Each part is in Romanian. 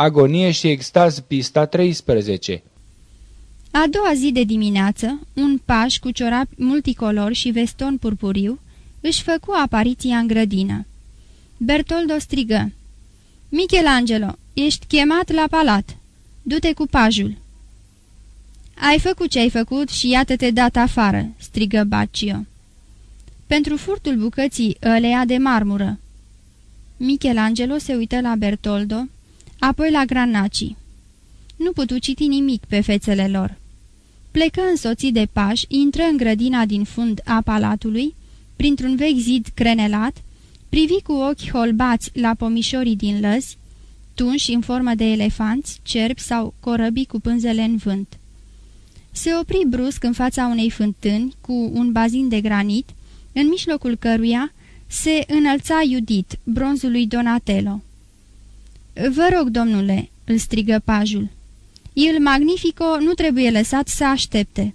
Agonie și extaz, pista 13 A doua zi de dimineață, un paș cu ciorapi multicolor și veston purpuriu își făcu apariția în grădină. Bertoldo strigă. Michelangelo, ești chemat la palat. Du-te cu pajul." Ai făcut ce ai făcut și iată-te dat afară," strigă Baccio. Pentru furtul bucății ăleia de marmură." Michelangelo se uită la Bertoldo, apoi la Granaci. Nu putu citi nimic pe fețele lor. Plecă însoțit de pași, intră în grădina din fund a palatului, printr-un vechi zid crenelat, privi cu ochi holbați la pomișorii din lăzi, tunși în formă de elefanți, cerbi sau corăbii cu pânzele în vânt. Se opri brusc în fața unei fântâni cu un bazin de granit, în mijlocul căruia se înălța Judit, bronzul lui Donatello. Vă rog, domnule," îl strigă pajul. Il Magnifico nu trebuie lăsat să aștepte."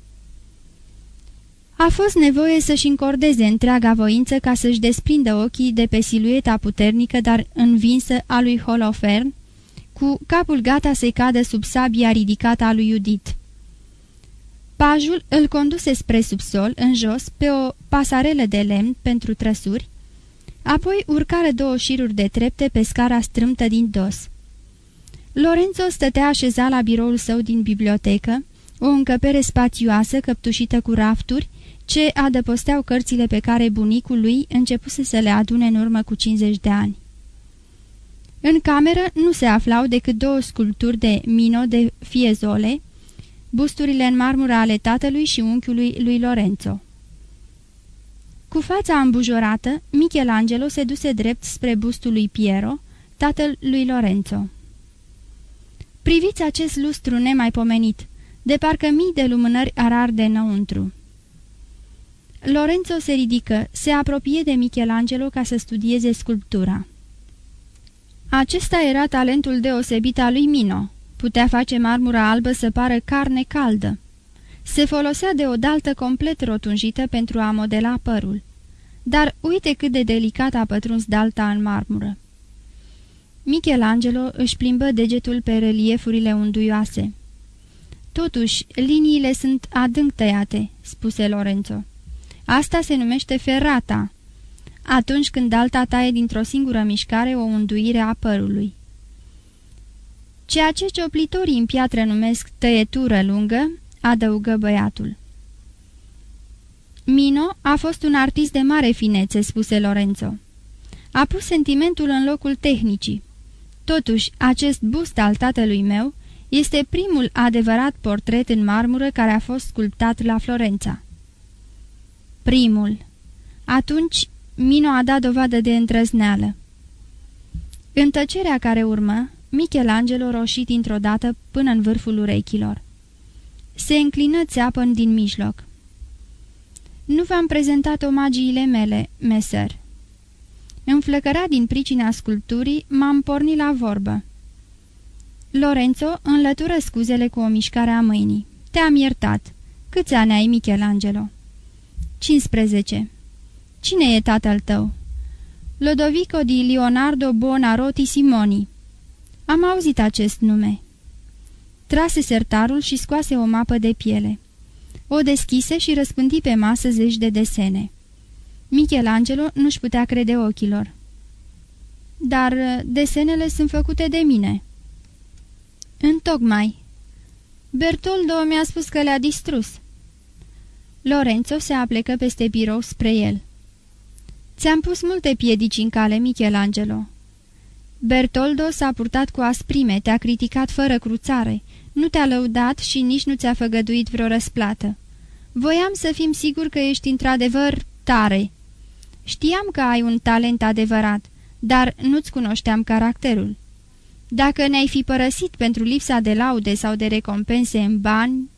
A fost nevoie să-și încordeze întreaga voință ca să-și desprindă ochii de pe silueta puternică, dar învinsă a lui Holofern, cu capul gata să-i cadă sub sabia ridicată a lui Judit. Pajul îl conduse spre subsol, în jos, pe o pasarelă de lemn pentru trăsuri, apoi urcară două șiruri de trepte pe scara strâmtă din dos. Lorenzo stătea așezat la biroul său din bibliotecă, o încăpere spațioasă căptușită cu rafturi, ce adăposteau cărțile pe care bunicul lui începuse să le adune în urmă cu 50 de ani. În cameră nu se aflau decât două sculpturi de Mino de Fiezole, busturile în marmură ale tatălui și unchiului lui Lorenzo. Cu fața îmbujorată, Michelangelo se duse drept spre bustul lui Piero, tatăl lui Lorenzo. Priviți acest lustru nemaipomenit, de parcă mii de lumânări ar arde înăuntru. Lorenzo se ridică, se apropie de Michelangelo ca să studieze sculptura. Acesta era talentul deosebit al lui Mino. Putea face marmura albă să pară carne caldă. Se folosea de o daltă complet rotunjită pentru a modela părul. Dar uite cât de delicat a pătruns dalta în marmură. Michelangelo își plimbă degetul pe reliefurile unduioase. Totuși, liniile sunt adânc tăiate," spuse Lorenzo. Asta se numește ferrata. Atunci când alta taie dintr-o singură mișcare o unduire a părului. Ceea ce cioplitorii în piatră numesc tăietură lungă, adăugă băiatul. Mino a fost un artist de mare finețe, spuse Lorenzo. A pus sentimentul în locul tehnicii. Totuși, acest bust al tatălui meu este primul adevărat portret în marmură care a fost sculptat la Florența. Primul. Atunci, Mino a dat dovadă de îndrăzneală. În tăcerea care urmă, Michelangelo roșit într-o dată până în vârful urechilor. Se înclină țeapăn din mijloc. Nu v-am prezentat omagiile mele, meser." Înflăcărat din pricina sculpturii, m-am pornit la vorbă. Lorenzo înlătură scuzele cu o mișcare a mâinii. Te-am iertat. Câți ani ai, Michelangelo?" 15. Cine e tatăl tău?" Lodovico di Leonardo Buonarroti Simoni." Am auzit acest nume." Trase sertarul și scoase o mapă de piele. O deschise și răspândi pe masă zeci de desene. Michelangelo nu-și putea crede ochilor. Dar uh, desenele sunt făcute de mine." Întocmai. Bertoldo mi-a spus că le-a distrus." Lorenzo se aplecă peste birou spre el. Ți-am pus multe piedici în cale, Michelangelo." Bertoldo s-a purtat cu asprime, te-a criticat fără cruțare, nu te-a lăudat și nici nu ți-a făgăduit vreo răsplată. Voiam să fim siguri că ești într-adevăr tare. Știam că ai un talent adevărat, dar nu-ți cunoșteam caracterul. Dacă ne-ai fi părăsit pentru lipsa de laude sau de recompense în bani...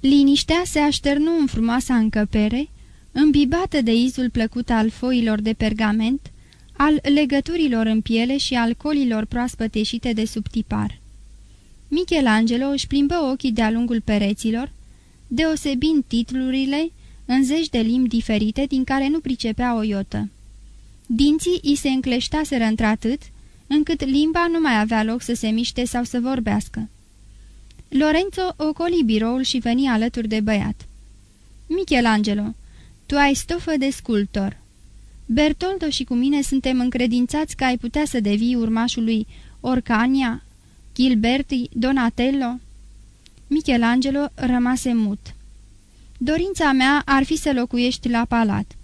Liniștea se așternu în frumoasa încăpere, îmbibată de izul plăcut al foilor de pergament, al legăturilor în piele și al colilor proaspăt ieșite de sub tipar. Michelangelo își plimbă ochii de-a lungul pereților, deosebind titlurile în zeci de limbi diferite din care nu pricepea o iotă. Dinții îi se încleștaseră într-atât, încât limba nu mai avea loc să se miște sau să vorbească. Lorenzo ocoli biroul și veni alături de băiat. Michelangelo, tu ai stofă de sculptor. Bertoldo și cu mine suntem încredințați că ai putea să devii urmașul lui Orcania, Gilberti, Donatello. Michelangelo rămase mut. Dorința mea ar fi să locuiești la palat,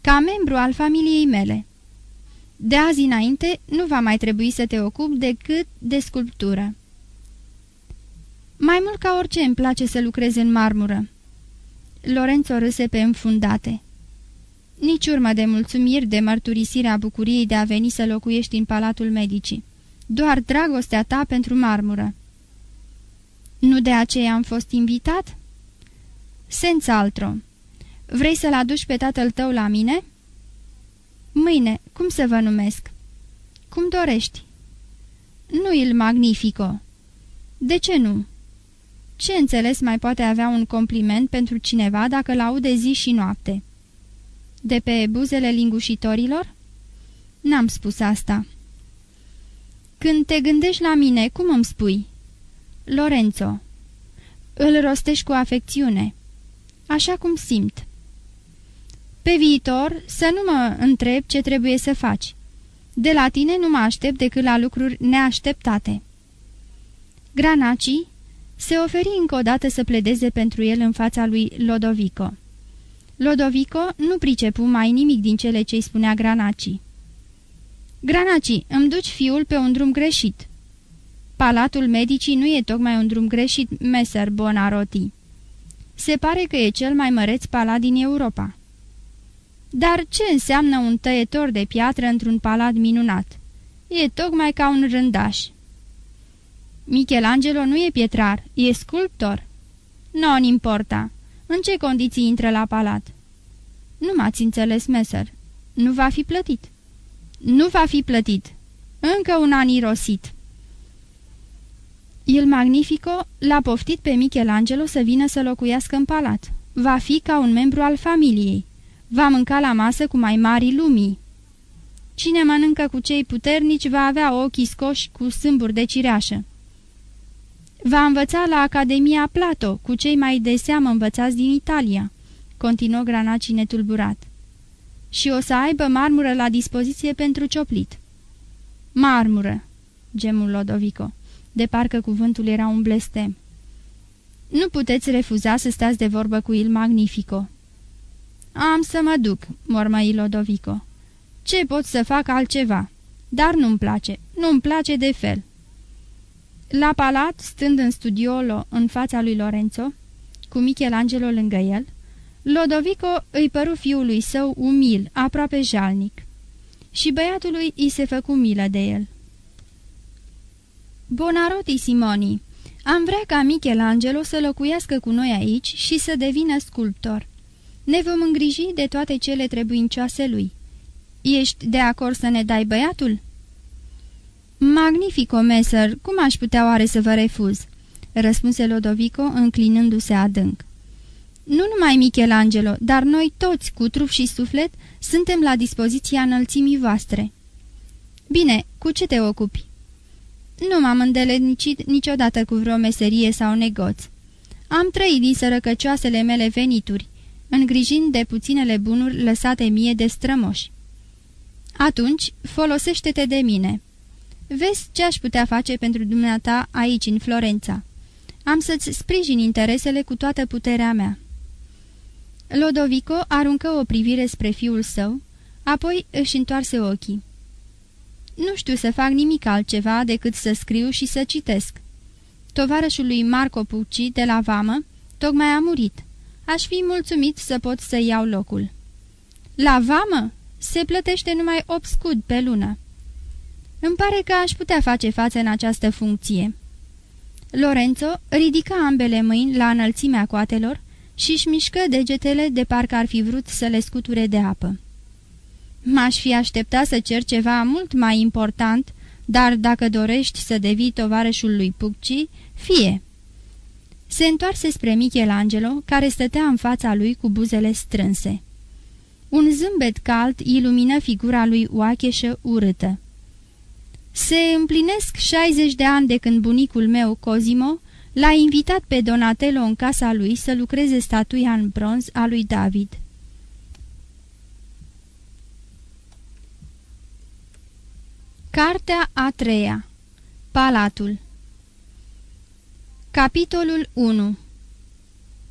ca membru al familiei mele. De azi înainte nu va mai trebui să te ocupi decât de sculptură. Mai mult ca orice îmi place să lucrez în marmură. Lorenzo râse pe înfundate. Nici urmă de mulțumiri de mărturisirea bucuriei de a veni să locuiești în palatul medicii. Doar dragostea ta pentru marmură. Nu de aceea am fost invitat?" Senza altro. Vrei să-l aduci pe tatăl tău la mine?" Mâine, cum să vă numesc?" Cum dorești." Nu il magnifico." De ce nu?" Ce înțeles mai poate avea un compliment pentru cineva dacă l-aude zi și noapte?" De pe buzele lingușitorilor?" N-am spus asta." Când te gândești la mine, cum îmi spui?" Lorenzo." Îl rostești cu afecțiune." Așa cum simt." Pe viitor să nu mă întreb ce trebuie să faci. De la tine nu mă aștept decât la lucruri neașteptate." Granaci se oferi încă o dată să pledeze pentru el în fața lui Lodovico. Lodovico nu pricepu mai nimic din cele ce-i spunea Granaci. Granaci, îmi duci fiul pe un drum greșit." Palatul medicii nu e tocmai un drum greșit, meser Bonaroti. Se pare că e cel mai măreț palat din Europa." Dar ce înseamnă un tăietor de piatră într-un palat minunat? E tocmai ca un rândaș." Michelangelo nu e pietrar, e sculptor." Non importa. În ce condiții intră la palat?" Nu m-ați înțeles, meser. Nu va fi plătit." Nu va fi plătit. Încă un an irosit." Il Magnifico l-a poftit pe Michelangelo să vină să locuiască în palat. Va fi ca un membru al familiei. Va mânca la masă cu mai mari lumii. Cine mănâncă cu cei puternici va avea ochii scoși cu sâmburi de cireașă. Va învăța la Academia Plato cu cei mai de seamă învățați din Italia, continuă Granaci netulburat. Și o să aibă marmură la dispoziție pentru cioplit. Marmură, gemul Lodovico, de parcă cuvântul era un blestem. Nu puteți refuza să stați de vorbă cu il Magnifico. Am să mă duc, mormăi Lodovico. Ce pot să fac altceva? Dar nu-mi place, nu-mi place de fel. La palat, stând în studiolo în fața lui Lorenzo, cu Michelangelo lângă el, Lodovico îi păru fiului său umil, aproape jalnic. Și băiatului îi se făcu milă de el. Bonaroti Simoni, am vrea ca Michelangelo să locuiască cu noi aici și să devină sculptor. Ne vom îngriji de toate cele trebuincioase lui. Ești de acord să ne dai băiatul?" Magnifico, meser, cum aș putea oare să vă refuz?" răspunse Lodovico, înclinându-se adânc. Nu numai Michelangelo, dar noi toți, cu trup și suflet, suntem la dispoziția înălțimii voastre." Bine, cu ce te ocupi?" Nu m-am îndelenicit niciodată cu vreo meserie sau negoț. Am trăit din sărăcăcioasele mele venituri, îngrijind de puținele bunuri lăsate mie de strămoși. Atunci, folosește-te de mine. Vezi ce aș putea face pentru dumneata aici, în Florența. Am să-ți sprijin interesele cu toată puterea mea." Lodovico aruncă o privire spre fiul său, apoi își întoarse ochii. Nu știu să fac nimic altceva decât să scriu și să citesc. Tovarășul lui Marco Pucci de la Vamă tocmai a murit. Aș fi mulțumit să pot să iau locul. La Vamă se plătește numai 8 scud pe lună. Îmi pare că aș putea face față în această funcție." Lorenzo ridica ambele mâini la înălțimea coatelor și își mișcă degetele de parcă ar fi vrut să le scuture de apă. M-aș fi așteptat să cer ceva mult mai important, dar dacă dorești să devii tovarășul lui Pucci, fie." Se întoarse spre Michelangelo, care stătea în fața lui cu buzele strânse. Un zâmbet cald ilumină figura lui oacheșă urâtă. Se împlinesc 60 de ani de când bunicul meu, Cosimo, l-a invitat pe Donatello în casa lui să lucreze statuia în bronz a lui David. Cartea a treia Palatul Capitolul 1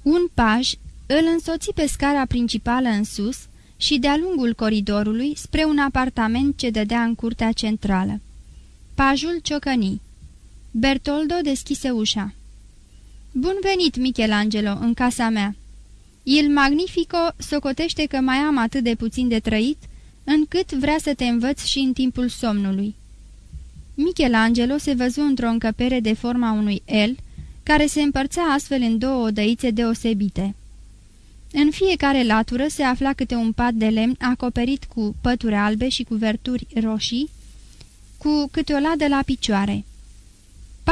Un paj îl însoți pe scara principală în sus și de-a lungul coridorului spre un apartament ce dădea în curtea centrală. Pajul ciocăni. Bertoldo deschise ușa. Bun venit, Michelangelo, în casa mea. Il Magnifico socotește că mai am atât de puțin de trăit, încât vrea să te învăț și în timpul somnului. Michelangelo se văzu într-o încăpere de forma unui L, care se împărțea astfel în două odăițe deosebite. În fiecare latură se afla câte un pat de lemn acoperit cu pături albe și cuverturi roșii, cu câte o ladă la picioare.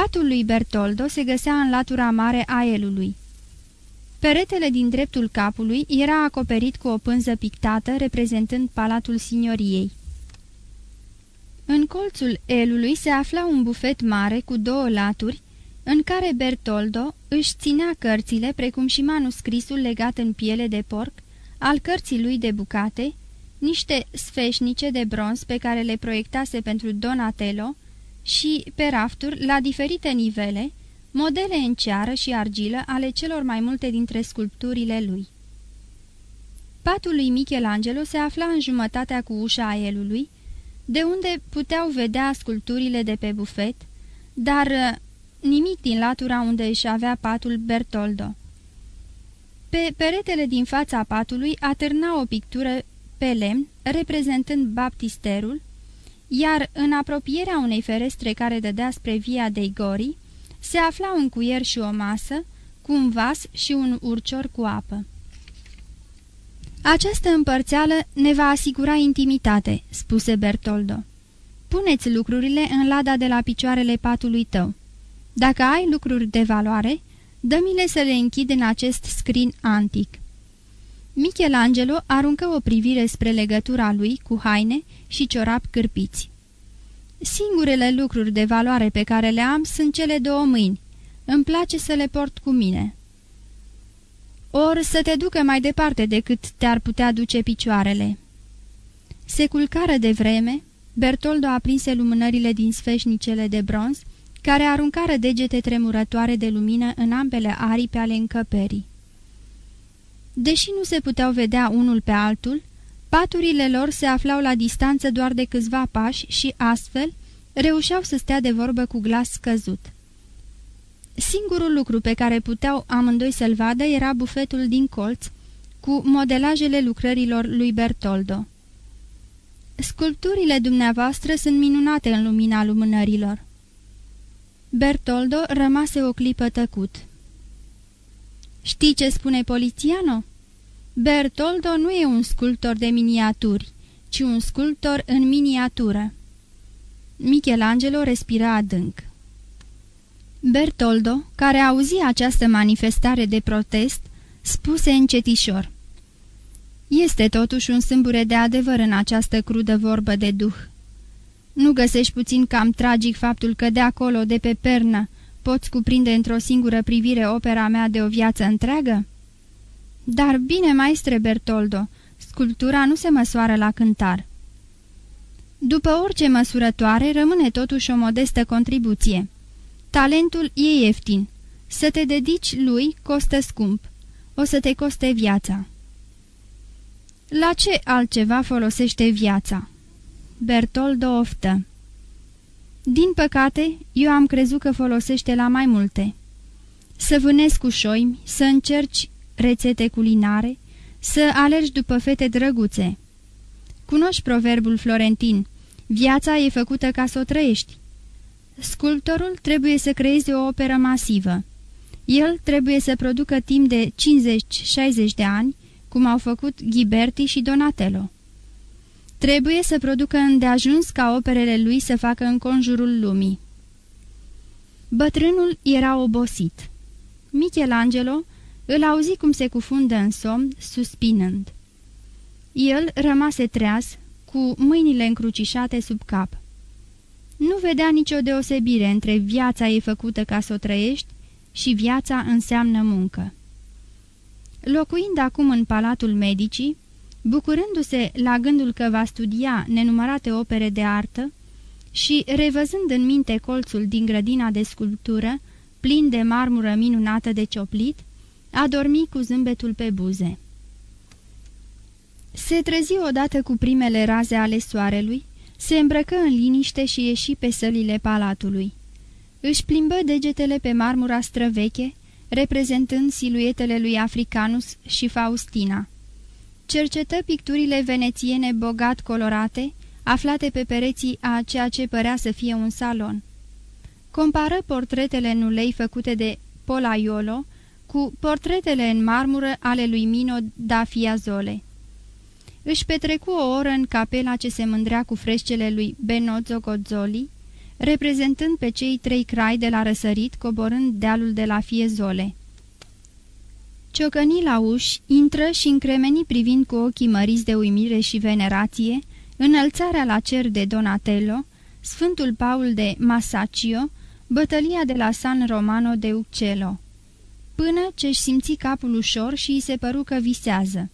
Patul lui Bertoldo se găsea în latura mare a elului. Peretele din dreptul capului era acoperit cu o pânză pictată reprezentând palatul signoriei. În colțul elului se afla un bufet mare cu două laturi, în care Bertoldo își ținea cărțile, precum și manuscrisul legat în piele de porc, al cărții lui de bucate, niște sfeșnice de bronz pe care le proiectase pentru Donatello și, pe rafturi, la diferite nivele, modele în ceară și argilă ale celor mai multe dintre sculpturile lui. Patul lui Michelangelo se afla în jumătatea cu ușa aelului, de unde puteau vedea sculpturile de pe bufet, dar uh, nimic din latura unde își avea patul Bertoldo. Pe peretele din fața patului atârna o pictură pe lemn, reprezentând baptisterul, iar în apropierea unei ferestre care dădea spre via de Gori, se afla un cuier și o masă, cu un vas și un urcior cu apă. Această împărțeală ne va asigura intimitate," spuse Bertoldo. Puneți lucrurile în lada de la picioarele patului tău. Dacă ai lucruri de valoare, dă-mi-le să le închid în acest scrin antic." Michelangelo aruncă o privire spre legătura lui cu haine și ciorapi cârpiți. Singurele lucruri de valoare pe care le am sunt cele două mâini. Îmi place să le port cu mine." Or să te ducă mai departe decât te-ar putea duce picioarele." Se culcară de vreme, Bertoldo aprinse lumânările din sfeșnicele de bronz, care aruncară degete tremurătoare de lumină în ambele aripi ale încăperii. Deși nu se puteau vedea unul pe altul, paturile lor se aflau la distanță doar de câțiva pași și, astfel, reușeau să stea de vorbă cu glas scăzut. Singurul lucru pe care puteau amândoi să-l vadă era bufetul din colț, cu modelajele lucrărilor lui Bertoldo. Sculpturile dumneavoastră sunt minunate în lumina lumânărilor. Bertoldo rămase o clipă tăcut. Știi ce spune polițiano? Bertoldo nu e un sculptor de miniaturi, ci un sculptor în miniatură. Michelangelo respira adânc. Bertoldo, care auzi această manifestare de protest, spuse încetișor. Este totuși un sâmbure de adevăr în această crudă vorbă de duh. Nu găsești puțin cam tragic faptul că de acolo, de pe pernă, poți cuprinde într-o singură privire opera mea de o viață întreagă? Dar bine, maestre Bertoldo, sculptura nu se măsoară la cântar. După orice măsurătoare, rămâne totuși o modestă contribuție. Talentul e ieftin. Să te dedici lui costă scump. O să te coste viața. La ce altceva folosește viața? Bertoldo oftă Din păcate, eu am crezut că folosește la mai multe. Să vânezi cu șoimi, să încerci rețete culinare, să alergi după fete drăguțe. Cunoști proverbul florentin, viața e făcută ca să o trăiești. Sculptorul trebuie să creeze o operă masivă. El trebuie să producă timp de 50-60 de ani, cum au făcut Ghiberti și Donatello. Trebuie să producă îndeajuns ca operele lui să facă în conjurul lumii. Bătrânul era obosit. Michelangelo îl auzi cum se cufundă în somn, suspinând. El rămase treaz, cu mâinile încrucișate sub cap. Nu vedea nicio deosebire între viața ei făcută ca să o trăiești și viața înseamnă muncă. Locuind acum în Palatul Medicii, bucurându-se la gândul că va studia nenumărate opere de artă și revăzând în minte colțul din grădina de sculptură, plin de marmură minunată de cioplit, a dormit cu zâmbetul pe buze. Se trezi odată cu primele raze ale soarelui, se îmbrăcă în liniște și ieși pe sălile palatului. Își plimbă degetele pe marmura străveche, reprezentând siluetele lui Africanus și Faustina. Cercetă picturile venețiene bogat colorate, aflate pe pereții a ceea ce părea să fie un salon. Compară portretele în ulei făcute de Polaiolo cu portretele în marmură ale lui Mino da Fiazole. Își petrecu o oră în capela ce se mândrea cu frescele lui Benozzo Gozzoli, reprezentând pe cei trei crai de la răsărit coborând dealul de la Fiezole. Ciocăni la uși, intră și încremeni privind cu ochii măriți de uimire și venerație, înălțarea la cer de Donatello, Sfântul Paul de Masaccio, bătălia de la San Romano de Uccello. Până ce-și simți capul ușor și îi se păru că visează.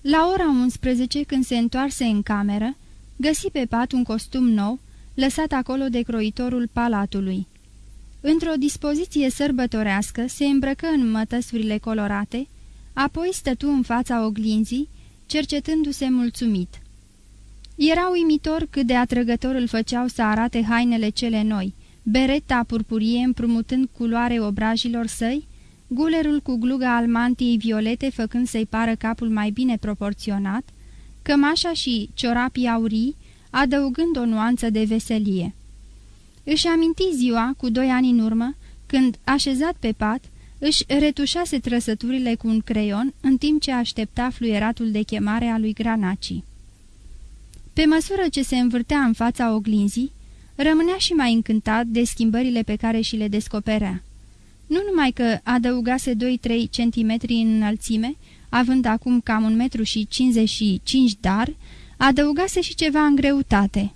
La ora 11, când se întoarse în cameră, găsi pe pat un costum nou, lăsat acolo de croitorul palatului. Într-o dispoziție sărbătorească, se îmbrăcă în mătăsurile colorate, apoi stătu în fața oglinzii, cercetându-se mulțumit. Era uimitor cât de atrăgător îl făceau să arate hainele cele noi, bereta purpurie împrumutând culoare obrajilor săi, gulerul cu gluga al mantiei violete făcând să-i pară capul mai bine proporționat, cămașa și ciorapii aurii, adăugând o nuanță de veselie. Își aminti ziua, cu doi ani în urmă, când, așezat pe pat, își retușase trăsăturile cu un creion, în timp ce aștepta fluieratul de chemare a lui Granaci. Pe măsură ce se învârtea în fața oglinzii, rămânea și mai încântat de schimbările pe care și le descoperea. Nu numai că adăugase 2-3 centimetri în înălțime, având acum cam un metru și 55 dar, adăugase și ceva în greutate.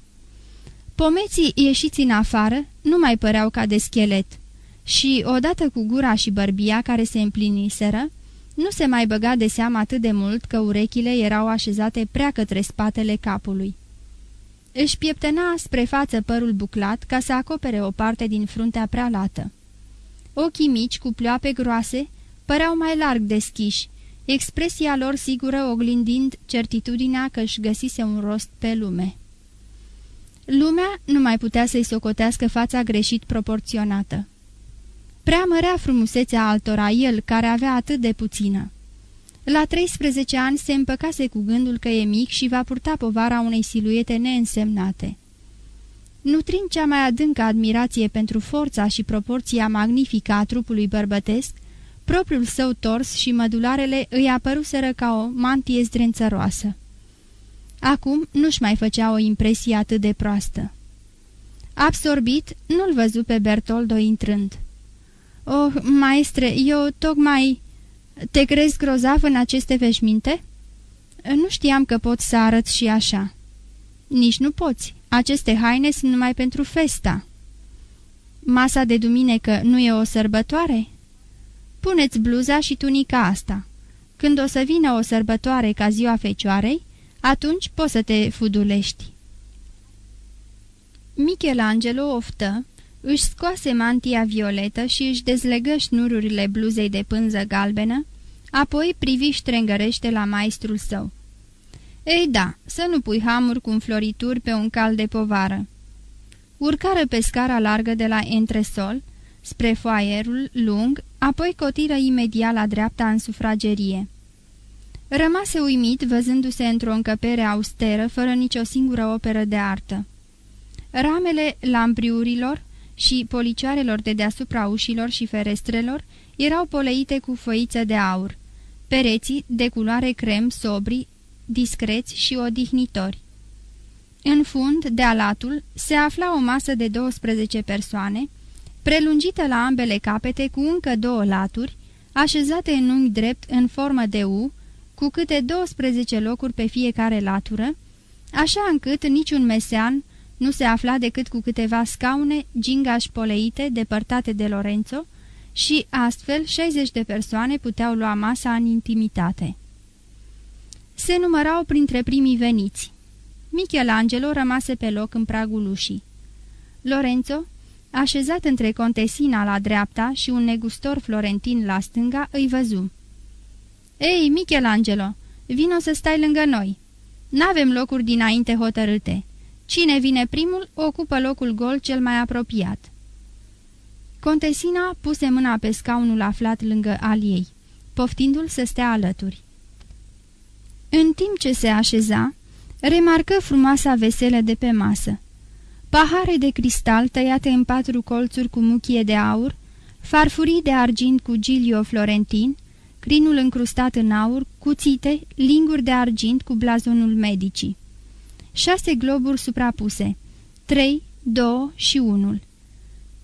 Pomeții ieșiți în afară nu mai păreau ca de schelet și, odată cu gura și bărbia care se împliniseră, nu se mai băga de seamă atât de mult că urechile erau așezate prea către spatele capului. Își pieptena spre față părul buclat ca să acopere o parte din fruntea prea lată. Ochii mici, cu ploape groase, păreau mai larg deschiși, expresia lor sigură oglindind certitudinea că își găsise un rost pe lume. Lumea nu mai putea să-i socotească fața greșit proporționată. Prea mărea frumusețea altora el, care avea atât de puțină. La 13 ani se împăcase cu gândul că e mic și va purta povara unei siluete neînsemnate. Nutrind cea mai adâncă admirație pentru forța și proporția magnifică a trupului bărbătesc, propriul său tors și mădularele îi apăruseră ca o mantie zdrențăroasă. Acum nu-și mai făcea o impresie atât de proastă. Absorbit, nu-l văzu pe Bertoldo intrând. Oh, maestre, eu tocmai... Te crezi grozav în aceste veșminte?" Nu știam că pot să arăt și așa." Nici nu poți. Aceste haine sunt numai pentru festa." Masa de duminică nu e o sărbătoare?" Puneți bluza și tunica asta. Când o să vină o sărbătoare ca ziua fecioarei, atunci poți să te fudulești." Michelangelo oftă, își scoase mantia violetă și își dezlegă șnururile bluzei de pânză galbenă, apoi privi ștrengărește la maestrul său. Ei da, să nu pui hamuri cu înflorituri pe un cal de povară." Urcară pe scara largă de la entresol, spre foaierul lung, apoi cotiră imediat la dreapta în sufragerie. Rămase uimit văzându-se într-o încăpere austeră, fără nicio singură operă de artă. Ramele lampriurilor și policioarelor de deasupra ușilor și ferestrelor erau poleite cu făiță de aur. Pereții, de culoare crem, sobri, discreți și odihnitori. În fund, de alatul, se afla o masă de 12 persoane, prelungită la ambele capete cu încă două laturi, așezate în unghi drept în formă de U, cu câte 12 locuri pe fiecare latură, așa încât niciun mesean Nu se afla decât cu câteva scaune gingași poleite depărtate de Lorenzo și astfel 60 de persoane puteau lua masa în intimitate. Se numărau printre primii veniți. Michelangelo rămase pe loc în pragul ușii. Lorenzo, așezat între contesina la dreapta și un negustor florentin la stânga, îi văzu. Ei, Michelangelo, vino să stai lângă noi. N-avem locuri dinainte hotărâte. Cine vine primul, ocupă locul gol cel mai apropiat." Contesina puse mâna pe scaunul aflat lângă al ei, poftindu-l să stea alături. În timp ce se așeza, remarcă frumoasa veselă de pe masă. Pahare de cristal tăiate în patru colțuri cu muchie de aur, farfurii de argint cu gilio florentin, crinul încrustat în aur, cuțite, linguri de argint cu blazonul medicii. Șase globuri suprapuse, trei, două și unul.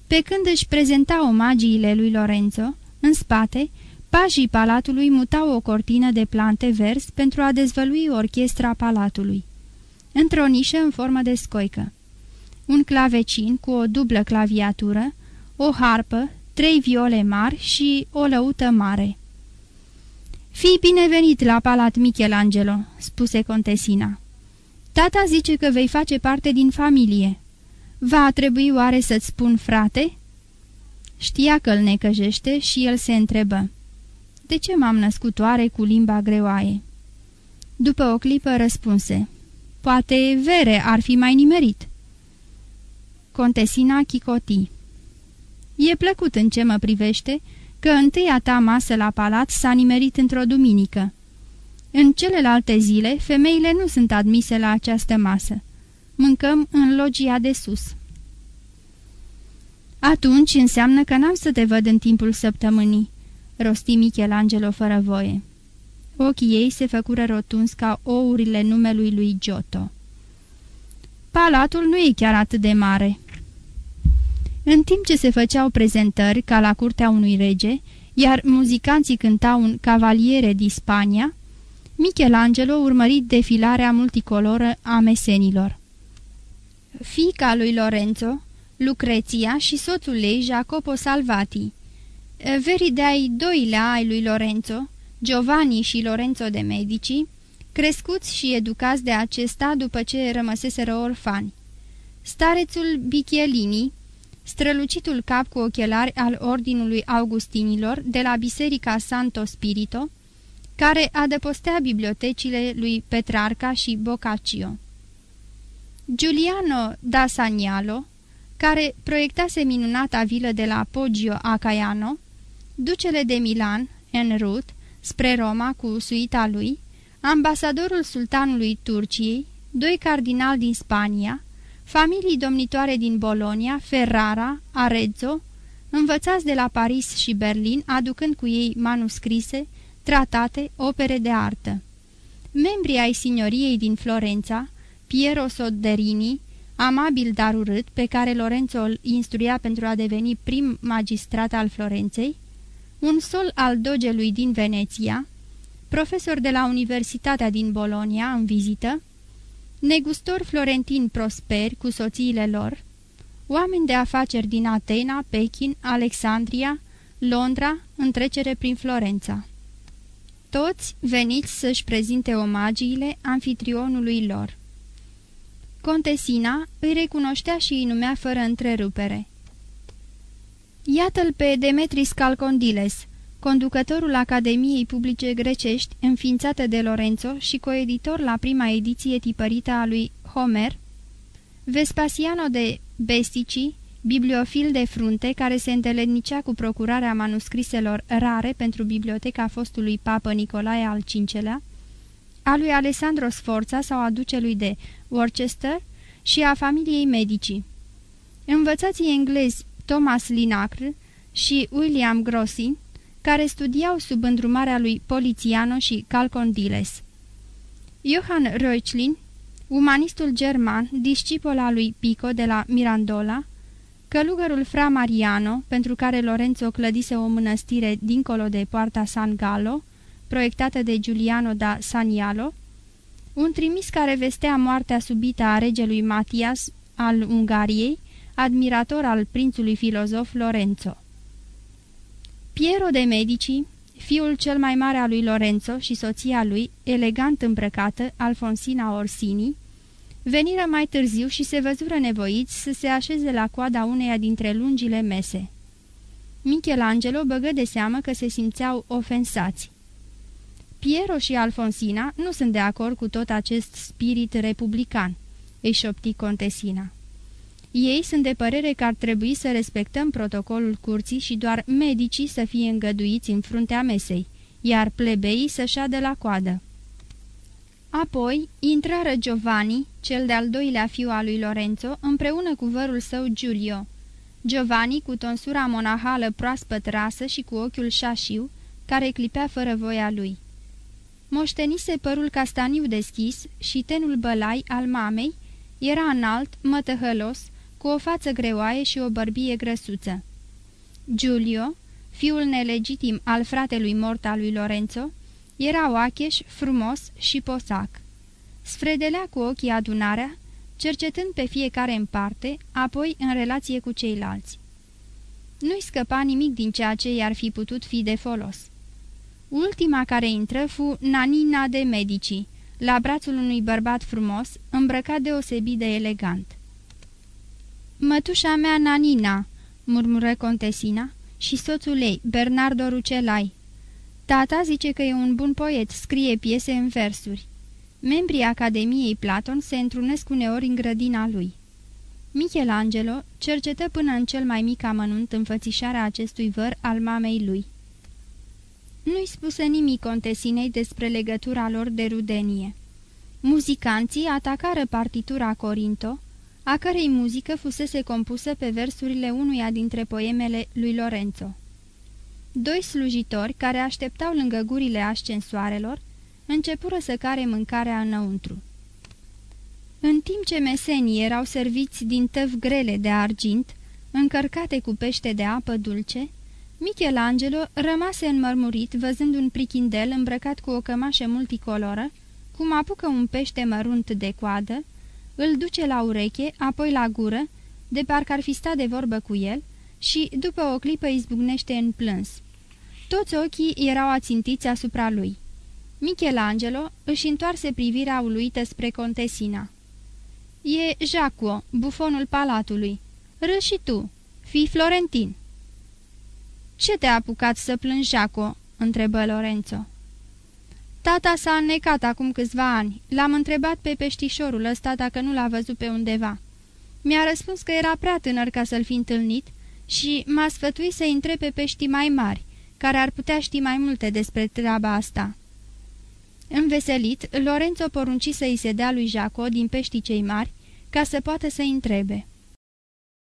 Pe când își prezenta omagiile lui Lorenzo, în spate, pașii palatului mutau o cortină de plante vers pentru a dezvălui orchestra palatului. Într-o nișă în formă de scoică. Un clavecin cu o dublă claviatură, o harpă, trei viole mari și o lăută mare. Fii binevenit la Palat Michelangelo," spuse contesina. Tata zice că vei face parte din familie. Va trebui oare să-ți spun frate?" Știa că îl necăjește și el se întrebă. De ce m-am născut oare cu limba greoaie?" După o clipă răspunse. Poate vere ar fi mai nimerit." Contesina chicoti. E plăcut în ce mă privește că întâia ta masă la palat s-a nimerit într-o duminică. În celelalte zile, femeile nu sunt admise la această masă. Mâncăm în logia de sus. Atunci înseamnă că n-am să te văd în timpul săptămânii, rosti Michelangelo fără voie. Ochii ei se făcură rotunzi ca ourile numelui lui Giotto. Palatul nu e chiar atât de mare. În timp ce se făceau prezentări ca la curtea unui rege, iar muzicanții cântau un Cavaliere di Spania, Michelangelo urmărit defilarea multicoloră a mesenilor. Fica lui Lorenzo, Lucreția și soțul ei, Jacopo Salvati. Veri de-ai doilea ai lui Lorenzo, Giovanni și Lorenzo de Medici, crescuți și educați de acesta după ce rămăseseră orfani. Starețul Bichelini, strălucitul cap cu ochelari al Ordinului Augustinilor de la Biserica Santo Spirito, care adăpostea bibliotecile lui Petrarca și Boccaccio. Giuliano da Sagnalo, care proiectase minunata vilă de la Poggio a Caiano, ducele de Milan, en rut, spre Roma cu suita lui, ambasadorul sultanului Turciei, doi cardinali din Spania, familii domnitoare din Bolonia, Ferrara, Arezzo, învățați de la Paris și Berlin, aducând cu ei manuscrise, tratate, opere de artă. Membrii ai signoriei din Florența, Piero Soderini, amabil dar urât, pe care Lorenzo îl instruia pentru a deveni prim magistrat al Florenței, un sol al dogelui din Veneția, profesor de la Universitatea din Bolonia în vizită, negustori florentini prosperi cu soțiile lor, oameni de afaceri din Atena, Pekin, Alexandria, Londra, în trecere prin Florența. Toți veniți să-și prezinte omagiile anfitrionului lor. Contesina îi recunoștea și îi numea fără întrerupere. Iată-l pe Demetris Calcondiles, conducătorul Academiei Publice Grecești, înființată de Lorenzo și coeditor la prima ediție tipărită a lui Homer, Vespasiano de Bestici, bibliofil de frunte care se întelednicea cu procurarea manuscriselor rare pentru biblioteca fostului papă Nicolae al V-lea, a lui Alessandro Sforza sau a ducelui de Worcester și a familiei medicii. Învățații englezi Thomas Linacre și William Grossi, care studiau sub îndrumarea lui Polițiano și Calcondiles. Johann Reuchlin, umanistul german, discipol al lui Pico de la Mirandola, călugărul Fra Mariano, pentru care Lorenzo clădise o mănăstire dincolo de poarta San Gallo, proiectată de Giuliano da Sanialo, un trimis care vestea moartea subită a regelui Matias al Ungariei, admirator al prințului filozof Lorenzo. Piero de Medici, fiul cel mai mare al lui Lorenzo și soția lui, elegant îmbrăcată, Alfonsina Orsini, veniră mai târziu și se văzură nevoiți să se așeze la coada uneia dintre lungile mese. Michelangelo băgă de seamă că se simțeau ofensați. Piero și Alfonsina nu sunt de acord cu tot acest spirit republican, își șopti contesina. Ei sunt de părere că ar trebui să respectăm protocolul curții și doar medicii să fie îngăduiți în fruntea mesei, iar plebeii să șadă la coadă. Apoi intrară Giovanni, cel de-al doilea fiu al lui Lorenzo, împreună cu vărul său Giulio. Giovanni cu tonsura monahală proaspăt rasă și cu ochiul șașiu, care clipea fără voia lui. Moștenise părul castaniu deschis și tenul bălai al mamei, era înalt, mătăhălos, cu o față greoaie și o bărbie grăsuță. Giulio, fiul nelegitim al fratelui mort al lui Lorenzo, era oacheș, frumos și posac. Sfredelea cu ochii adunarea, cercetând pe fiecare în parte, apoi în relație cu ceilalți. Nu-i scăpa nimic din ceea ce i-ar fi putut fi de folos. Ultima care intră fu Nanina de Medici, la brațul unui bărbat frumos, îmbrăcat deosebit de elegant. Mătușa mea Nanina," murmură contesina, și soțul ei, Bernardo Rucelai. Tata zice că e un bun poet, scrie piese în versuri. Membrii Academiei Platon se întrunesc uneori în grădina lui. Michelangelo cercetă până în cel mai mic amănunt înfățișarea acestui văr al mamei lui. Nu-i spuse nimic contesinei despre legătura lor de rudenie. Muzicanții atacară partitura Corinto, a cărei muzică fusese compusă pe versurile unuia dintre poemele lui Lorenzo. Doi slujitori, care așteptau lângă gurile ascensoarelor, începură să care mâncarea înăuntru. În timp ce mesenii erau serviți din tăv grele de argint, încărcate cu pește de apă dulce, Michelangelo rămase înmărmurit văzând un prichindel îmbrăcat cu o cămașă multicoloră, cum apucă un pește mărunt de coadă, îl duce la ureche, apoi la gură, de parcă ar fi stat de vorbă cu el, și după o clipă izbucnește în plâns. Toți ochii erau ațintiți asupra lui. Michelangelo își întoarse privirea uluită spre contesina. E Jacuo, bufonul palatului. Râ și tu, fii florentin." Ce te-a apucat să plângi, Jaco?" întrebă Lorenzo. Tata s-a înnecat acum câțiva ani. L-am întrebat pe peștișorul ăsta dacă nu l-a văzut pe undeva. Mi-a răspuns că era prea tânăr ca să-l fi întâlnit și m-a sfătuit să intre pe peștii mai mari, care ar putea ști mai multe despre treaba asta. Înveselit, Lorenzo porunci să-i se dea lui Jaco din peștii cei mari, ca să poată să-i întrebe.